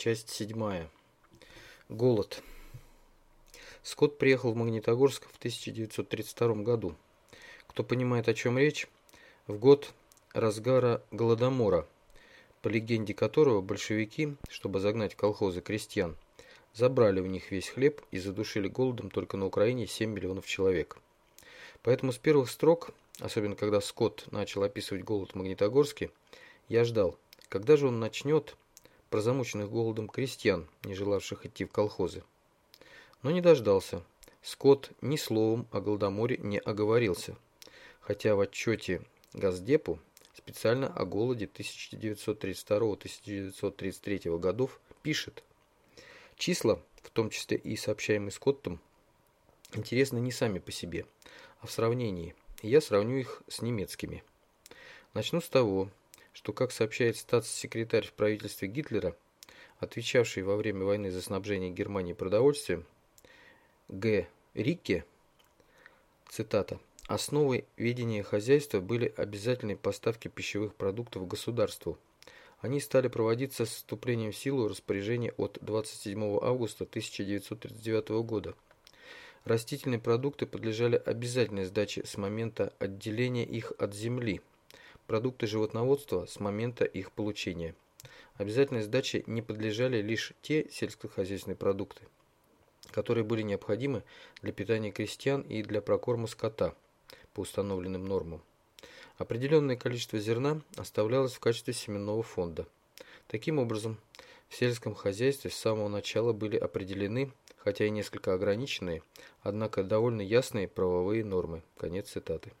Часть седьмая. Голод. Скотт приехал в Магнитогорск в 1932 году. Кто понимает, о чем речь, в год разгара Голодомора, по легенде которого большевики, чтобы загнать в колхозы крестьян, забрали у них весь хлеб и задушили голодом только на Украине 7 миллионов человек. Поэтому с первых строк, особенно когда Скотт начал описывать голод в Магнитогорске, я ждал, когда же он начнет про замученных голодом крестьян, не желавших идти в колхозы. Но не дождался. Скотт ни словом о Голодоморе не оговорился, хотя в отчете Газдепу специально о голоде 1932-1933 годов пишет. Числа, в том числе и сообщаемые Скоттом, интересны не сами по себе, а в сравнении. я сравню их с немецкими. Начну с того, что, как сообщает статс-секретарь в правительстве Гитлера, отвечавший во время войны за снабжение Германии продовольствием, Г. Рикке, цитата, «Основой ведения хозяйства были обязательные поставки пищевых продуктов государству. Они стали проводиться с вступлением в силу распоряжения от 27 августа 1939 года. Растительные продукты подлежали обязательной сдаче с момента отделения их от земли – продукты животноводства с момента их получения. Обязательной сдаче не подлежали лишь те сельскохозяйственные продукты, которые были необходимы для питания крестьян и для прокорма скота по установленным нормам. Определенное количество зерна оставлялось в качестве семенного фонда. Таким образом, в сельском хозяйстве с самого начала были определены, хотя и несколько ограниченные, однако довольно ясные правовые нормы. Конец цитаты.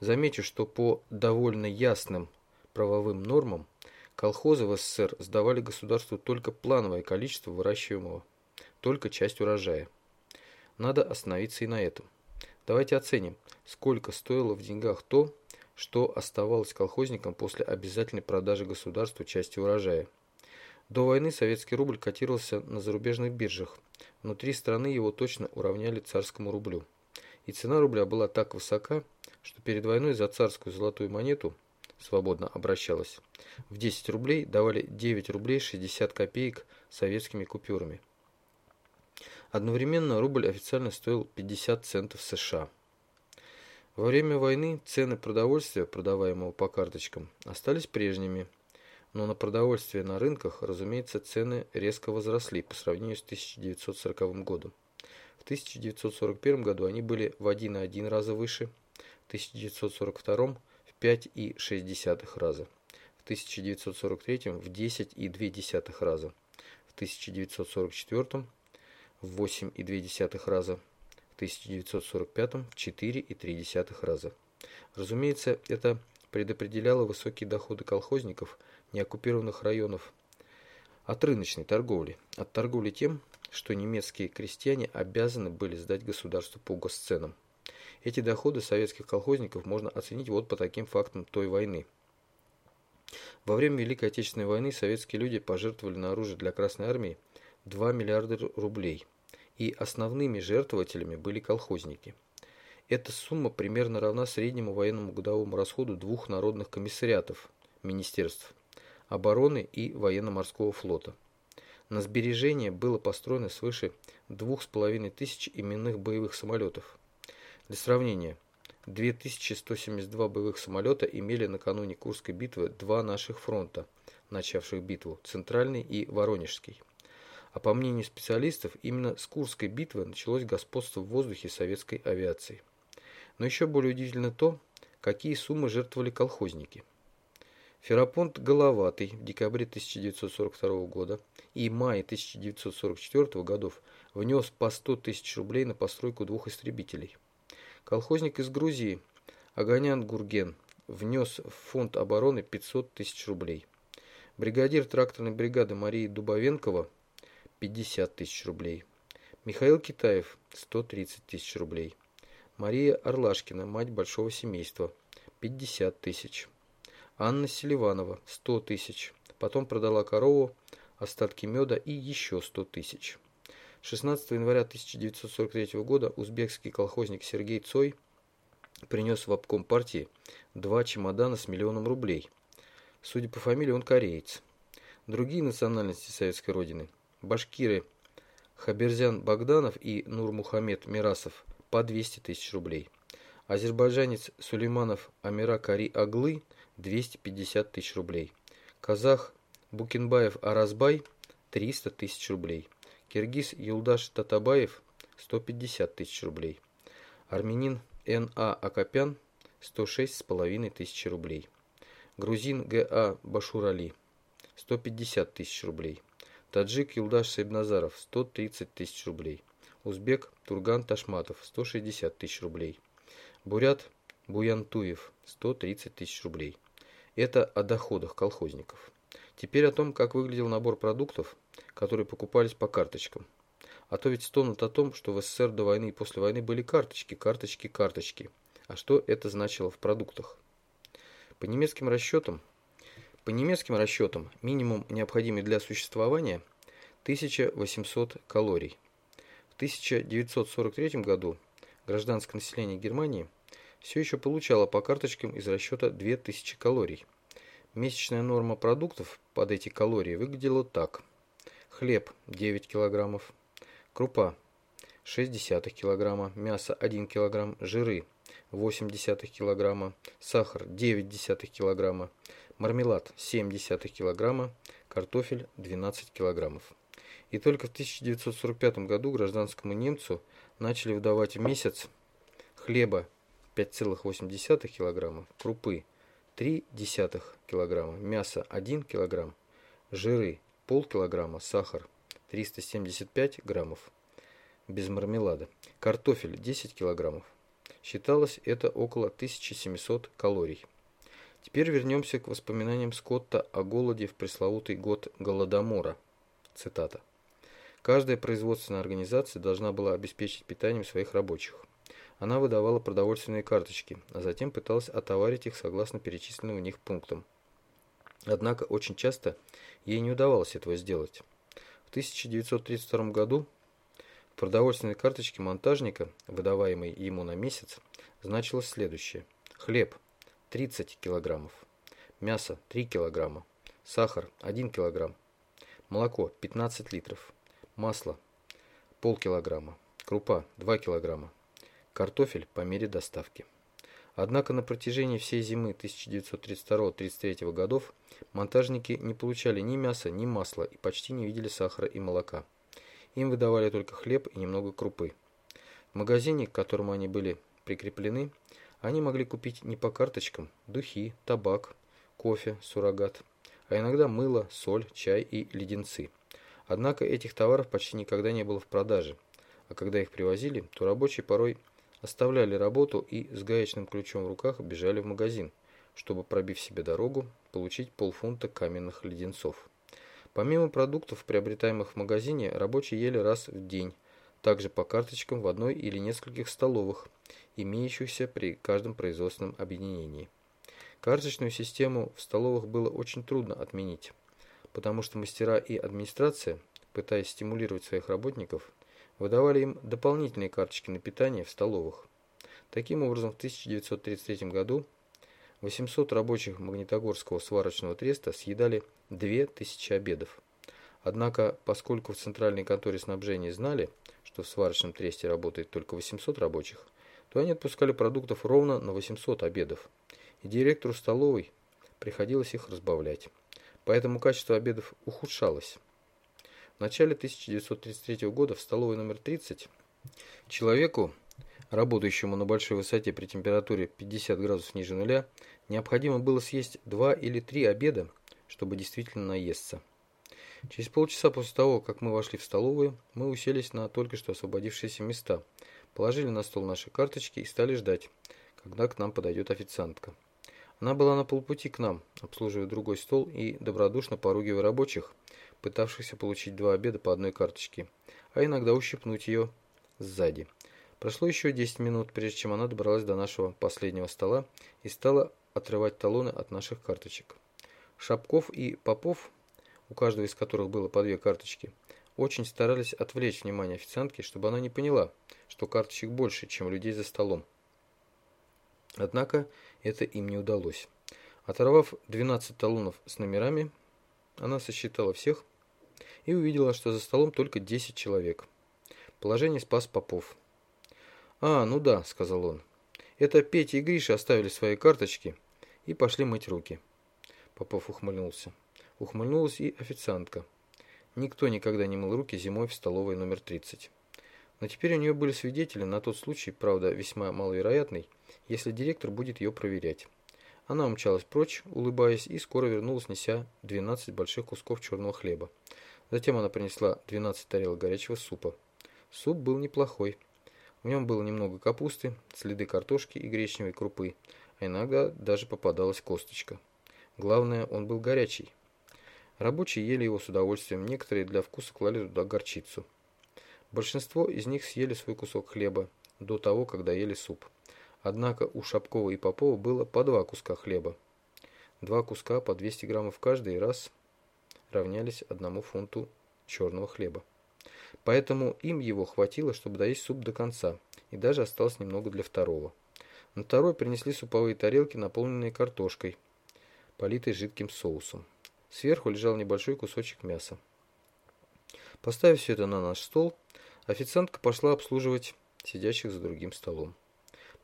Замечу, что по довольно ясным правовым нормам колхозы в СССР сдавали государству только плановое количество выращиваемого, только часть урожая. Надо остановиться и на этом. Давайте оценим, сколько стоило в деньгах то, что оставалось колхозникам после обязательной продажи государству части урожая. До войны советский рубль котировался на зарубежных биржах. Внутри страны его точно уравняли царскому рублю. И цена рубля была так высока, что перед войной за царскую золотую монету свободно обращалась. В 10 рублей давали 9 рублей 60 копеек советскими купюрами. Одновременно рубль официально стоил 50 центов США. Во время войны цены продовольствия, продаваемого по карточкам, остались прежними, но на продовольствие на рынках, разумеется, цены резко возросли по сравнению с 1940 годом. В 1941 году они были в 1,1 раза выше, 1942 в 5,6 раза, в 1943 в 10,2 раза, в 1944 в 8,2 раза, в 1945 в 4,3 раза. Разумеется, это предопределяло высокие доходы колхозников неоккупированных районов от рыночной торговли, от торговли тем, что немецкие крестьяне обязаны были сдать государству по госценам. Эти доходы советских колхозников можно оценить вот по таким фактам той войны. Во время Великой Отечественной войны советские люди пожертвовали на оружие для Красной Армии 2 миллиарда рублей, и основными жертвователями были колхозники. Эта сумма примерно равна среднему военному годовому расходу двух народных комиссариатов, министерств обороны и военно-морского флота. На сбережение было построено свыше 2500 именных боевых самолетов. Для сравнения, 2172 боевых самолета имели накануне Курской битвы два наших фронта, начавших битву – Центральный и Воронежский. А по мнению специалистов, именно с Курской битвы началось господство в воздухе советской авиации. Но еще более удивительно то, какие суммы жертвовали колхозники. Ферапонт Головатый в декабре 1942 года и мае 1944 годов внес по 100 тысяч рублей на постройку двух истребителей – Колхозник из Грузии Аганян Гурген внес в фонд обороны 500 тысяч рублей. Бригадир тракторной бригады Марии Дубовенкова 50 тысяч рублей. Михаил Китаев 130 тысяч рублей. Мария Орлашкина, мать большого семейства 50 тысяч. Анна Селиванова 100 тысяч. Потом продала корову, остатки меда и еще 100 тысяч. 16 января 1943 года узбекский колхозник Сергей Цой принес в обком партии два чемодана с миллионом рублей. Судя по фамилии, он кореец. Другие национальности советской родины – башкиры Хаберзян Богданов и Нурмухамед Мирасов – по 200 тысяч рублей. Азербайджанец Сулейманов Амира Кари Аглы – 250 тысяч рублей. Казах Букинбаев Аразбай – 300 тысяч рублей. Киргиз Юлдаш Татабаев – 150 тысяч рублей. Армянин Н.А. Акопян – 106,5 тысяч рублей. Грузин Г.А. Башурали – 150 тысяч рублей. Таджик Юлдаш Сайбназаров – 130 тысяч рублей. Узбек Турган Ташматов – 160 тысяч рублей. Бурят Буянтуев – 130 тысяч рублей. Это о доходах колхозников. Теперь о том, как выглядел набор продуктов, которые покупались по карточкам. А то ведь стонут о том, что в СССР до войны и после войны были карточки, карточки, карточки. А что это значило в продуктах? По немецким расчетам, по немецким расчетам минимум необходимый для существования 1800 калорий. В 1943 году гражданское население Германии все еще получало по карточкам из расчета 2000 калорий. Месячная норма продуктов под эти калории выглядела так. Хлеб 9 килограммов, крупа 0,6 кг, мясо 1 кг, жиры 0,8 кг, сахар 0,9 кг, мармелад 0,7 кг, картофель 12 кг. И только в 1945 году гражданскому немцу начали выдавать в месяц хлеба 5,8 кг, крупы 0,3 кг, мясо 1 кг, жиры полкилограмма, сахар 375 граммов без мармелада, картофель 10 килограммов. Считалось это около 1700 калорий. Теперь вернемся к воспоминаниям Скотта о голоде в пресловутый год Голодомора. Цитата. Каждая производственная организация должна была обеспечить питанием своих рабочих. Она выдавала продовольственные карточки, а затем пыталась отоварить их согласно перечисленным в них пунктам. Однако очень часто ей не удавалось этого сделать. В 1932 году в продовольственной карточке монтажника, выдаваемой ему на месяц, значилось следующее. Хлеб 30 килограммов, мясо 3 килограмма, сахар 1 килограмм, молоко 15 литров, масло полкилограмма, крупа 2 килограмма, картофель по мере доставки. Однако на протяжении всей зимы 1932-33 годов монтажники не получали ни мяса, ни масла и почти не видели сахара и молока. Им выдавали только хлеб и немного крупы. В магазине, к которому они были прикреплены, они могли купить не по карточкам духи, табак, кофе, суррогат, а иногда мыло, соль, чай и леденцы. Однако этих товаров почти никогда не было в продаже, а когда их привозили, то рабочие порой оставляли работу и с гаечным ключом в руках бежали в магазин, чтобы, пробив себе дорогу, получить полфунта каменных леденцов. Помимо продуктов, приобретаемых в магазине, рабочие ели раз в день, также по карточкам в одной или нескольких столовых, имеющихся при каждом производственном объединении. Карточную систему в столовых было очень трудно отменить, потому что мастера и администрация, пытаясь стимулировать своих работников, выдавали им дополнительные карточки на питание в столовых. Таким образом, в 1933 году 800 рабочих Магнитогорского сварочного треста съедали 2000 обедов. Однако, поскольку в центральной конторе снабжения знали, что в сварочном тресте работает только 800 рабочих, то они отпускали продуктов ровно на 800 обедов, и директору столовой приходилось их разбавлять. Поэтому качество обедов ухудшалось. В начале 1933 года в столовой номер 30 человеку, работающему на большой высоте при температуре 50 градусов ниже нуля, необходимо было съесть 2 или 3 обеда, чтобы действительно наесться. Через полчаса после того, как мы вошли в столовую, мы уселись на только что освободившиеся места, положили на стол наши карточки и стали ждать, когда к нам подойдет официантка. Она была на полпути к нам, обслуживая другой стол и добродушно поругивая рабочих, пытавшихся получить два обеда по одной карточке, а иногда ущипнуть ее сзади. Прошло еще 10 минут, прежде чем она добралась до нашего последнего стола и стала отрывать талоны от наших карточек. Шапков и Попов, у каждого из которых было по две карточки, очень старались отвлечь внимание официантки, чтобы она не поняла, что карточек больше, чем людей за столом. Однако это им не удалось. Оторвав 12 талонов с номерами, Она сосчитала всех и увидела, что за столом только 10 человек. Положение спас Попов. «А, ну да», — сказал он. «Это Петя и Гриша оставили свои карточки и пошли мыть руки». Попов ухмыльнулся. Ухмыльнулась и официантка. Никто никогда не мыл руки зимой в столовой номер 30. Но теперь у нее были свидетели на тот случай, правда, весьма маловероятный, если директор будет ее проверять. Она умчалась прочь, улыбаясь, и скоро вернулась, неся 12 больших кусков черного хлеба. Затем она принесла 12 тарелок горячего супа. Суп был неплохой. В нем было немного капусты, следы картошки и гречневой крупы, а иногда даже попадалась косточка. Главное, он был горячий. Рабочие ели его с удовольствием, некоторые для вкуса клали туда горчицу. Большинство из них съели свой кусок хлеба до того, когда ели суп. Однако у Шапкова и Попова было по два куска хлеба. Два куска по 200 граммов каждый раз равнялись одному фунту черного хлеба. Поэтому им его хватило, чтобы доесть суп до конца, и даже осталось немного для второго. На второй принесли суповые тарелки, наполненные картошкой, политой жидким соусом. Сверху лежал небольшой кусочек мяса. Поставив все это на наш стол, официантка пошла обслуживать сидящих за другим столом.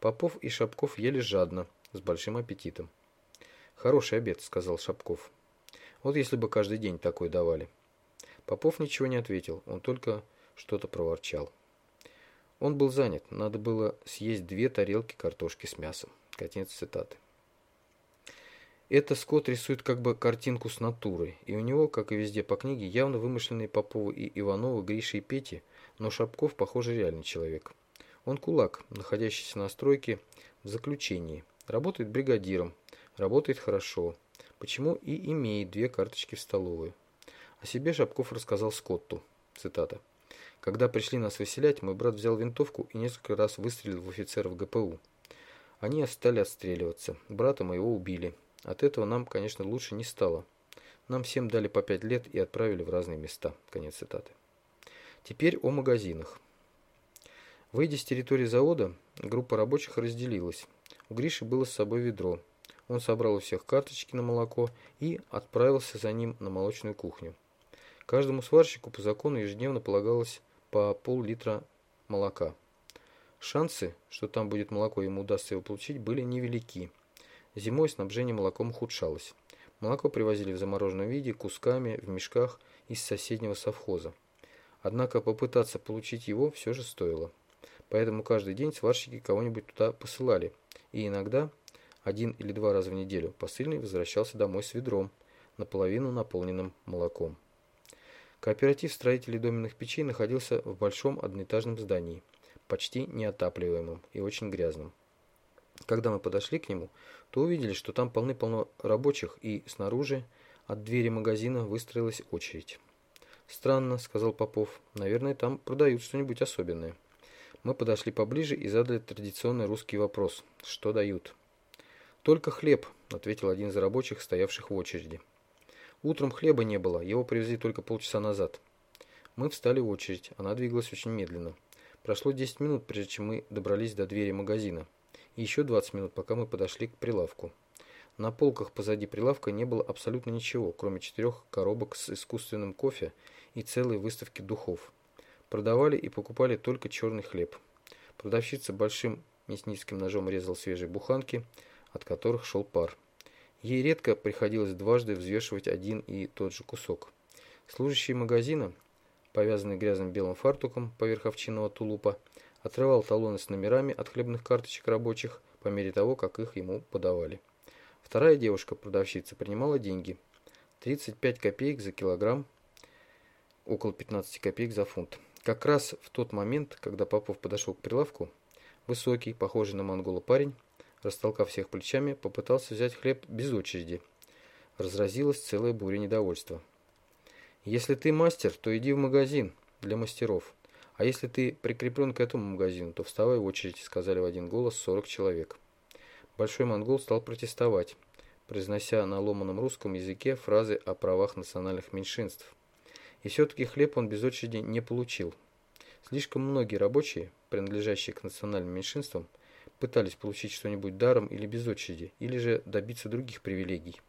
Попов и Шапков ели жадно, с большим аппетитом. «Хороший обед», — сказал Шапков. «Вот если бы каждый день такой давали». Попов ничего не ответил, он только что-то проворчал. Он был занят, надо было съесть две тарелки картошки с мясом. Конец цитаты. Это Скотт рисует как бы картинку с натурой, и у него, как и везде по книге, явно вымышленные Поповы и Ивановы, Гриша и Пети, но Шапков, похоже, реальный человек. Он кулак, находящийся на стройке в заключении. Работает бригадиром. Работает хорошо. Почему и имеет две карточки в столовой. О себе Шапков рассказал Скотту. Цитата. «Когда пришли нас выселять, мой брат взял винтовку и несколько раз выстрелил в офицеров ГПУ. Они стали отстреливаться. Брата моего убили. От этого нам, конечно, лучше не стало. Нам всем дали по пять лет и отправили в разные места». Конец цитаты. Теперь о магазинах. Выйдя с территории завода, группа рабочих разделилась. У Гриши было с собой ведро. Он собрал у всех карточки на молоко и отправился за ним на молочную кухню. Каждому сварщику по закону ежедневно полагалось по пол-литра молока. Шансы, что там будет молоко и ему удастся его получить, были невелики. Зимой снабжение молоком ухудшалось. Молоко привозили в замороженном виде, кусками, в мешках из соседнего совхоза. Однако попытаться получить его все же стоило. Поэтому каждый день сварщики кого-нибудь туда посылали. И иногда, один или два раза в неделю, посыльный возвращался домой с ведром, наполовину наполненным молоком. Кооператив строителей доменных печей находился в большом одноэтажном здании, почти неотапливаемом и очень грязном. Когда мы подошли к нему, то увидели, что там полны-полно рабочих, и снаружи от двери магазина выстроилась очередь. «Странно», — сказал Попов, — «наверное, там продают что-нибудь особенное». Мы подошли поближе и задали традиционный русский вопрос. Что дают? «Только хлеб», — ответил один из рабочих, стоявших в очереди. «Утром хлеба не было, его привезли только полчаса назад». Мы встали в очередь, она двигалась очень медленно. Прошло 10 минут, прежде чем мы добрались до двери магазина. И еще 20 минут, пока мы подошли к прилавку. На полках позади прилавка не было абсолютно ничего, кроме четырех коробок с искусственным кофе и целой выставки духов. Продавали и покупали только черный хлеб. Продавщица большим мясницким ножом резала свежие буханки, от которых шел пар. Ей редко приходилось дважды взвешивать один и тот же кусок. Служащий магазина, повязанный грязным белым фартуком поверх овчинного тулупа, отрывал талоны с номерами от хлебных карточек рабочих по мере того, как их ему подавали. Вторая девушка-продавщица принимала деньги. 35 копеек за килограмм, около 15 копеек за фунт. Как раз в тот момент, когда Попов подошел к прилавку, высокий, похожий на монгола парень, растолкав всех плечами, попытался взять хлеб без очереди. Разразилась целая буря недовольства. «Если ты мастер, то иди в магазин для мастеров. А если ты прикреплен к этому магазину, то вставай в очередь», — сказали в один голос 40 человек. Большой монгол стал протестовать, произнося на ломаном русском языке фразы о правах национальных меньшинств. И все-таки хлеб он без очереди не получил. Слишком многие рабочие, принадлежащие к национальным меньшинствам, пытались получить что-нибудь даром или без очереди, или же добиться других привилегий.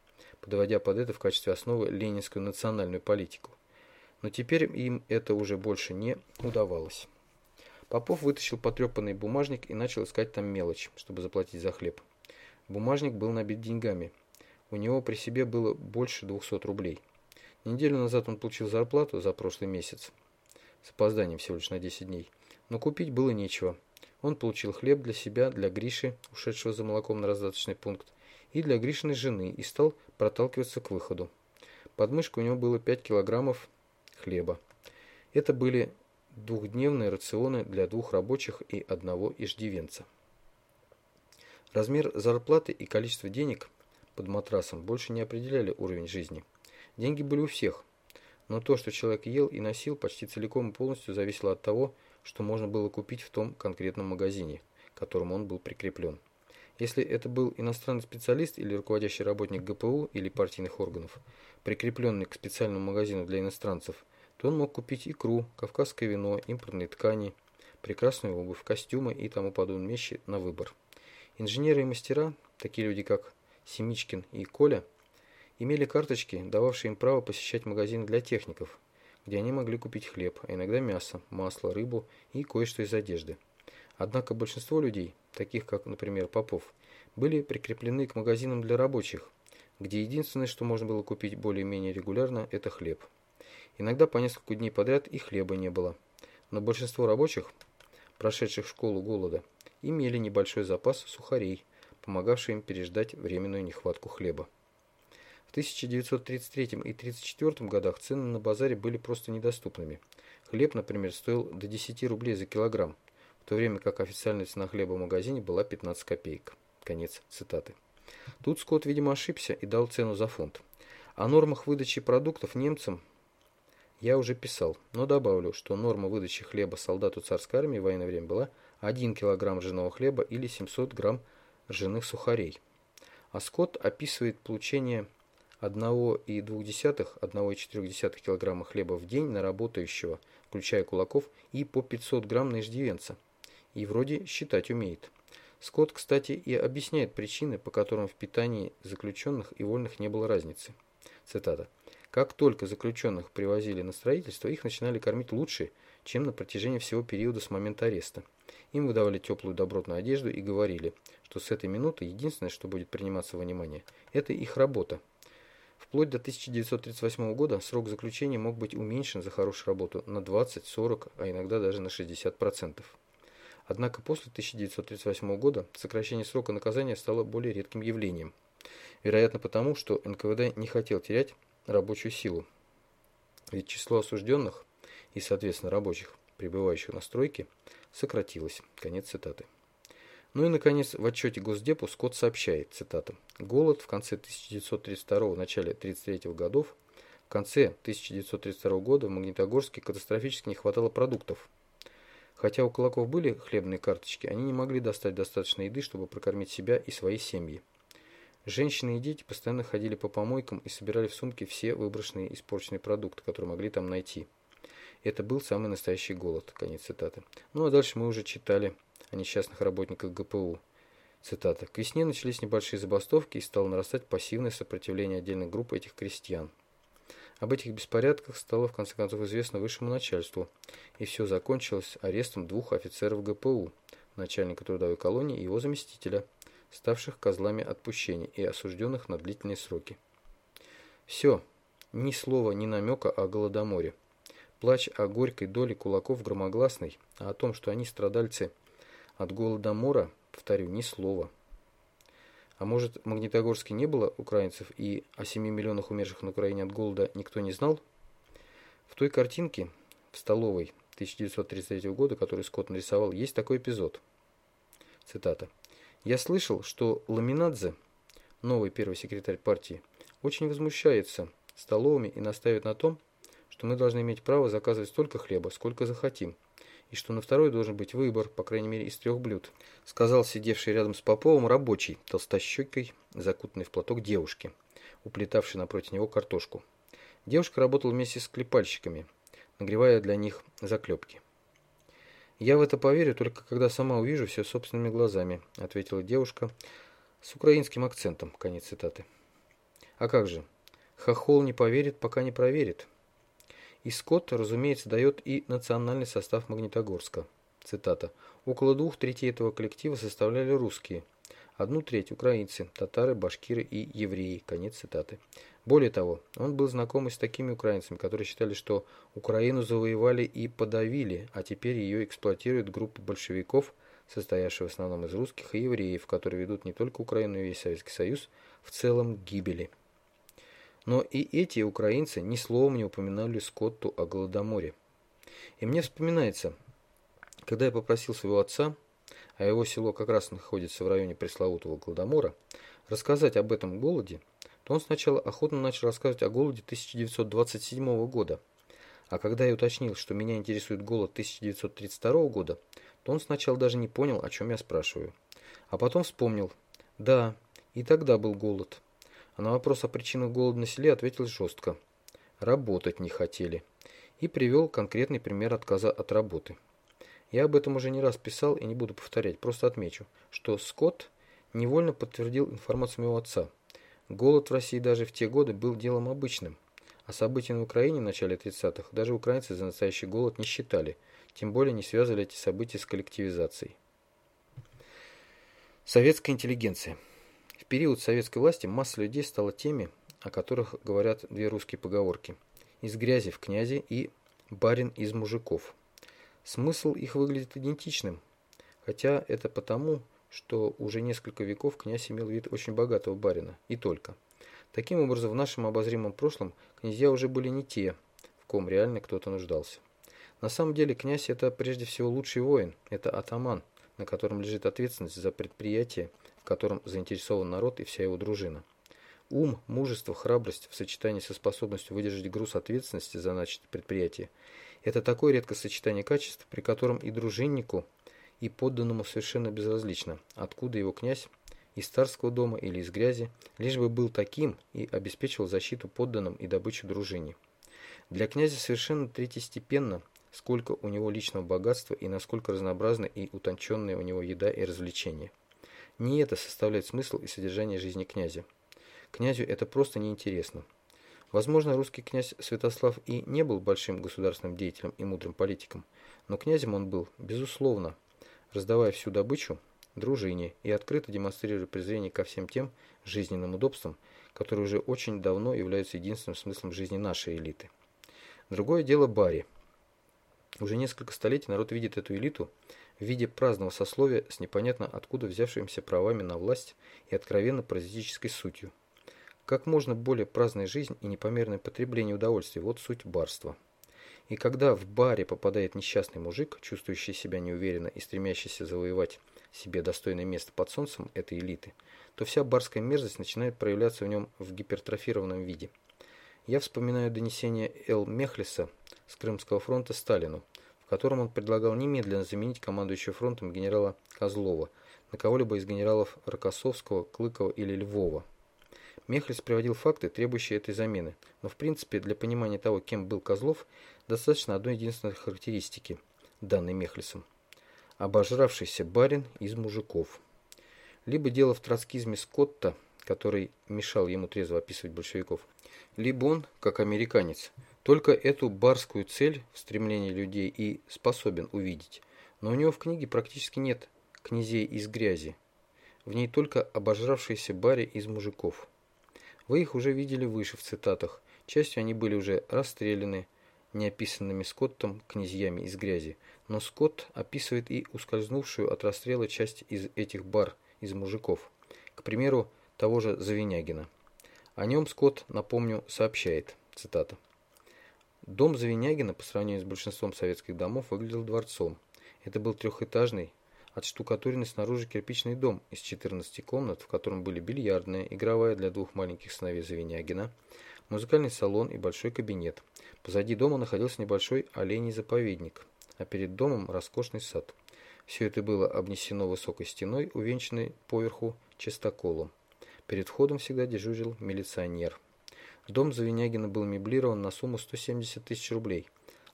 подводя под это в качестве основы ленинскую национальную политику. Но теперь им это уже больше не удавалось. Попов вытащил потрепанный бумажник и начал искать там мелочь, чтобы заплатить за хлеб. Бумажник был набит деньгами. У него при себе было больше 200 рублей. Неделю назад он получил зарплату за прошлый месяц. С опозданием всего лишь на 10 дней. Но купить было нечего. Он получил хлеб для себя, для Гриши, ушедшего за молоком на раздаточный пункт, и для Гришиной жены, и стал проталкиваться к выходу. Под мышкой у него было 5 килограммов хлеба. Это были двухдневные рационы для двух рабочих и одного иждивенца. Размер зарплаты и количество денег под матрасом больше не определяли уровень жизни. Деньги были у всех, но то, что человек ел и носил, почти целиком и полностью зависело от того, что можно было купить в том конкретном магазине, к которому он был прикреплен. Если это был иностранный специалист или руководящий работник ГПУ или партийных органов, прикрепленный к специальному магазину для иностранцев, то он мог купить икру, кавказское вино, импортные ткани, прекрасную обувь, костюмы и тому подобные вещи на выбор. Инженеры и мастера, такие люди как Семичкин и Коля, имели карточки, дававшие им право посещать магазины для техников, где они могли купить хлеб, а иногда мясо, масло, рыбу и кое-что из одежды. Однако большинство людей, таких как, например, Попов, были прикреплены к магазинам для рабочих, где единственное, что можно было купить более-менее регулярно, это хлеб. Иногда по несколько дней подряд и хлеба не было. Но большинство рабочих, прошедших школу голода, имели небольшой запас сухарей, помогавший им переждать временную нехватку хлеба. 1933 и 1934 годах цены на базаре были просто недоступными. Хлеб, например, стоил до 10 рублей за килограмм, в то время как официальная цена хлеба в магазине была 15 копеек. Конец цитаты. Тут Скотт, видимо, ошибся и дал цену за фунт. О нормах выдачи продуктов немцам я уже писал, но добавлю, что норма выдачи хлеба солдату царской армии в военное время была 1 кг ржаного хлеба или 700 грамм ржаных сухарей. А Скотт описывает получение 1,2-1,4 кг хлеба в день на работающего, включая кулаков, и по 500 грамм на иждивенца. И вроде считать умеет. Скотт, кстати, и объясняет причины, по которым в питании заключенных и вольных не было разницы. Цитата. «Как только заключенных привозили на строительство, их начинали кормить лучше, чем на протяжении всего периода с момента ареста. Им выдавали теплую добротную одежду и говорили, что с этой минуты единственное, что будет приниматься во внимание, это их работа, Вплоть до 1938 года срок заключения мог быть уменьшен за хорошую работу на 20, 40, а иногда даже на 60%. Однако после 1938 года сокращение срока наказания стало более редким явлением. Вероятно потому, что НКВД не хотел терять рабочую силу. Ведь число осужденных и, соответственно, рабочих, пребывающих на стройке, сократилось. Конец цитаты. Ну и, наконец, в отчете Госдепу Скотт сообщает, цитата, «Голод в конце 1932 начале 1933 годов, в конце 1932 года в Магнитогорске катастрофически не хватало продуктов. Хотя у кулаков были хлебные карточки, они не могли достать достаточно еды, чтобы прокормить себя и свои семьи. Женщины и дети постоянно ходили по помойкам и собирали в сумки все выброшенные испорченные продукты, которые могли там найти. Это был самый настоящий голод. Конец цитаты. Ну а дальше мы уже читали о несчастных работниках ГПУ. Цитата. «К весне начались небольшие забастовки и стало нарастать пассивное сопротивление отдельных групп этих крестьян. Об этих беспорядках стало в конце концов известно высшему начальству, и все закончилось арестом двух офицеров ГПУ, начальника трудовой колонии и его заместителя, ставших козлами отпущения и осужденных на длительные сроки. Все, ни слова, ни намека о голодоморе. Плач о горькой доле кулаков громогласный, а о том, что они страдальцы – от голодомора, повторю, ни слова. А может, в Магнитогорске не было украинцев, и о 7 миллионах умерших на Украине от голода никто не знал? В той картинке в столовой 1933 года, которую Скотт нарисовал, есть такой эпизод. Цитата. «Я слышал, что Ламинадзе, новый первый секретарь партии, очень возмущается столовыми и настаивает на том, что мы должны иметь право заказывать столько хлеба, сколько захотим, и что на второй должен быть выбор, по крайней мере, из трех блюд, сказал сидевший рядом с Поповым рабочий, толстощекой, закутанный в платок девушки, уплетавший напротив него картошку. Девушка работала вместе с клепальщиками, нагревая для них заклепки. «Я в это поверю только когда сама увижу все собственными глазами», ответила девушка с украинским акцентом. Конец цитаты. А как же? Хохол не поверит, пока не проверит. И Скотт, разумеется, дает и национальный состав Магнитогорска. Цитата. Около двух третей этого коллектива составляли русские. Одну треть – украинцы, татары, башкиры и евреи. Конец цитаты. Более того, он был знаком и с такими украинцами, которые считали, что Украину завоевали и подавили, а теперь ее эксплуатирует группа большевиков, состоявшая в основном из русских и евреев, которые ведут не только Украину, и весь Советский Союз в целом гибели. Но и эти украинцы ни словом не упоминали Скотту о Голодоморе. И мне вспоминается, когда я попросил своего отца, а его село как раз находится в районе пресловутого Голодомора, рассказать об этом голоде, то он сначала охотно начал рассказывать о голоде 1927 года. А когда я уточнил, что меня интересует голод 1932 года, то он сначала даже не понял, о чем я спрашиваю. А потом вспомнил. Да, и тогда был голод. А на вопрос о причинах голода на селе ответил жестко. Работать не хотели. И привел конкретный пример отказа от работы. Я об этом уже не раз писал и не буду повторять, просто отмечу, что Скотт невольно подтвердил информацию моего отца – Голод в России даже в те годы был делом обычным, а события на Украине в начале 30-х даже украинцы за настоящий голод не считали, тем более не связывали эти события с коллективизацией. Советская интеллигенция. Период советской власти масса людей стала теми, о которых говорят две русские поговорки «из грязи в князи» и «барин из мужиков». Смысл их выглядит идентичным, хотя это потому, что уже несколько веков князь имел вид очень богатого барина, и только. Таким образом, в нашем обозримом прошлом князья уже были не те, в ком реально кто-то нуждался. На самом деле князь это прежде всего лучший воин, это атаман, на котором лежит ответственность за предприятие, в котором заинтересован народ и вся его дружина. Ум, мужество, храбрость в сочетании со способностью выдержать груз ответственности за начатое предприятие – это такое редкое сочетание качеств, при котором и дружиннику – и подданному совершенно безразлично, откуда его князь, из царского дома или из грязи, лишь бы был таким и обеспечивал защиту подданным и добычу дружине. Для князя совершенно третьестепенно, сколько у него личного богатства и насколько разнообразны и утонченная у него еда и развлечения. Не это составляет смысл и содержание жизни князя. Князю это просто неинтересно. Возможно, русский князь Святослав и не был большим государственным деятелем и мудрым политиком, но князем он был, безусловно, раздавая всю добычу дружине и открыто демонстрируя презрение ко всем тем жизненным удобствам, которые уже очень давно являются единственным смыслом жизни нашей элиты. Другое дело Барри. Уже несколько столетий народ видит эту элиту в виде праздного сословия с непонятно откуда взявшимися правами на власть и откровенно паразитической сутью. Как можно более праздная жизнь и непомерное потребление удовольствий – вот суть барства. И когда в баре попадает несчастный мужик, чувствующий себя неуверенно и стремящийся завоевать себе достойное место под солнцем этой элиты, то вся барская мерзость начинает проявляться в нем в гипертрофированном виде. Я вспоминаю донесение Эл Мехлиса с Крымского фронта Сталину, в котором он предлагал немедленно заменить командующего фронтом генерала Козлова на кого-либо из генералов Рокоссовского, Клыкова или Львова. Мехлис приводил факты, требующие этой замены, но в принципе для понимания того, кем был Козлов, достаточно одной единственной характеристики, данной Мехлисом. Обожравшийся барин из мужиков. Либо дело в троцкизме Скотта, который мешал ему трезво описывать большевиков, либо он, как американец, только эту барскую цель в стремлении людей и способен увидеть, но у него в книге практически нет князей из грязи, в ней только обожравшиеся бари из мужиков. Вы их уже видели выше в цитатах. Частью они были уже расстреляны неописанными Скоттом князьями из грязи, но Скотт описывает и ускользнувшую от расстрела часть из этих бар из мужиков. К примеру, того же Завинягина. О нем Скотт, напомню, сообщает, цитата. Дом Завинягина по сравнению с большинством советских домов выглядел дворцом. Это был трехэтажный, отштукатуренный снаружи кирпичный дом из 14 комнат, в котором были бильярдная, игровая для двух маленьких сыновей Завинягина, музыкальный салон и большой кабинет. Позади дома находился небольшой оленей заповедник, а перед домом роскошный сад. Все это было обнесено высокой стеной, увенчанной поверху чистоколом. Перед входом всегда дежурил милиционер. Дом Завинягина был меблирован на сумму 170 тысяч рублей,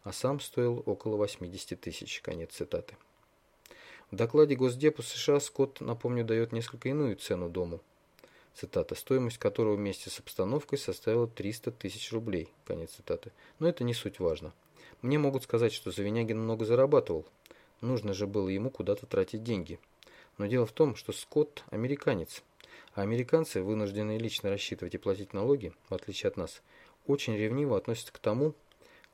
а сам стоил около 80 тысяч. Конец цитаты. В докладе Госдепу США Скотт, напомню, дает несколько иную цену дому. цитата, стоимость которого вместе с обстановкой составила 300 тысяч рублей, конец цитаты. Но это не суть важно. Мне могут сказать, что Завинягин много зарабатывал. Нужно же было ему куда-то тратить деньги. Но дело в том, что Скотт – американец. А американцы, вынужденные лично рассчитывать и платить налоги, в отличие от нас, очень ревниво относятся к тому,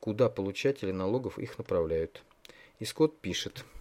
куда получатели налогов их направляют. И Скотт пишет –